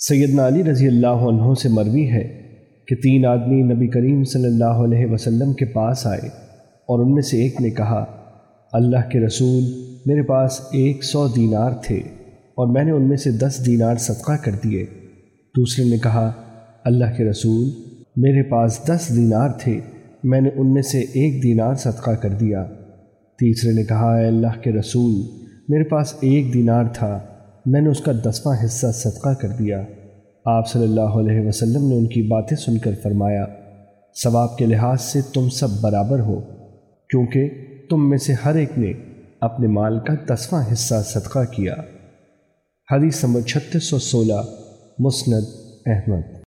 سیدنا علی رضی اللہ عنہ سے مروی ہے کہ تین آدمی نبی کریم صلی اللہ علیہ وسلم کے پاس آئے اور ان میں سے ایک نے کہا، اللہ کے رسول میرے پاس ایک سو دینار تھے اور میں نے ان میں سے دس دینار صدقہ کر دیے۔ دوسرے نے کہا، اللہ کے رسول میرے پاس دس دینار تھے، میں نے ان میں سے ایک دینار صدقہ کر دیا۔ تیسرے نے کہا، اے اللہ کے رسول، میرے پاس ایک دینار تھا میں نے اس کا دسواں حصہ صدقہ کر دیا۔ آپ صلی اللہ علیہ وسلم نے ان کی باتیں سن کر فرمایا، ثواب کے لحاظ سے تم سب برابر ہو، کیونکہ تم میں سے ہر ایک نے اپنے مال کا دسواں حصہ صدقہ کیا۔ حدیث نمبر چھتیس سو سولہ، مسند احمد۔